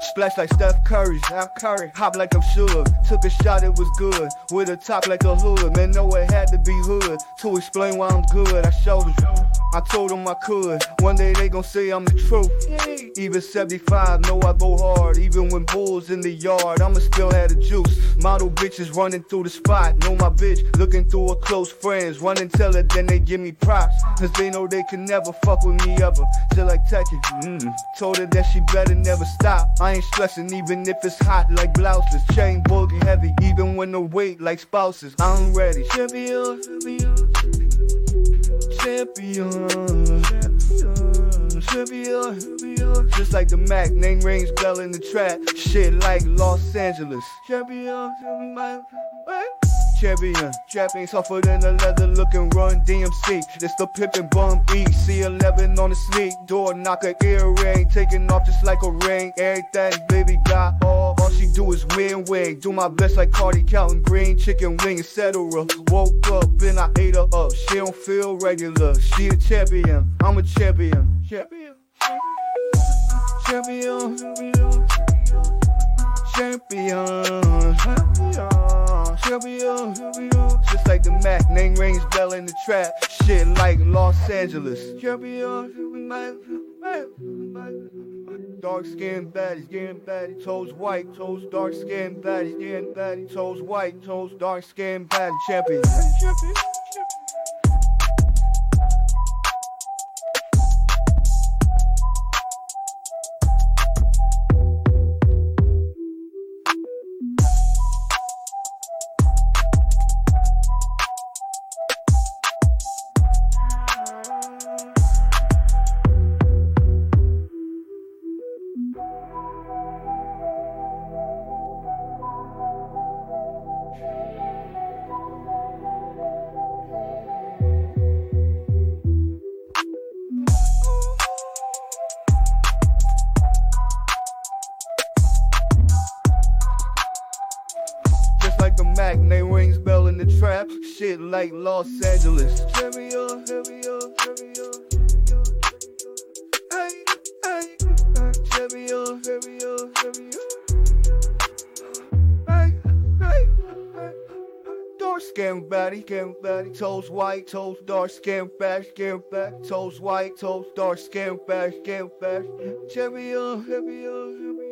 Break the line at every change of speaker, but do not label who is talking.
Splash like Steph Curry, Steph Curry. Hop like I'm sure. Took a shot, it was good. With a top like a hood. Man, know it had to be hood. To explain why I'm good, I showed them. I told them I could. One day they gon' say I'm the truth. Even 75, know I go hard. Even when bulls in the yard, I'ma still have the juice. Model bitches running through the spot. Know my bitch looking through her close friends. Running tell her, then they give me props. Cause they know they can never fuck with me ever. Still like Tekken. Mm. Told her that she better never stop. I ain't stressing even if it's hot like blouses. Chain boogie heavy, even when the weight like spouses. I'm ready. Champion, champion, champion, champion, champion. Just like the Mac, name rings bell in the trap. Shit like Los Angeles. Champion, champion champion. Trapping tougher than the leather looking run DMC. It's the pippin' bum beat. C11 on the sneak. Door knocker earring. Taking off just like a ring. Everything baby got all. Do is win wing. Do my best like Cardi counting green. Chicken wing, etc. Woke up and I ate her up. She don't feel regular. She a champion. I'm a champion. champion. Champion. Champion. Champion. Champion. Champion. Just like the Mac, name rings bell in the trap. Shit like Los Angeles. Champion. Dark skin baddies, getting baddie, toes white, toes dark skin baddies, getting baddie, toes white, toes dark skin baddie, champion. champion. Like the Mac, rings bell in the trap. Shit like Los Angeles. Hey, hey. Dark skin body, skin body, toes white, toes dark skin back, skin back, toes white, toes dark skin back, skin back. Champion, champion, champion.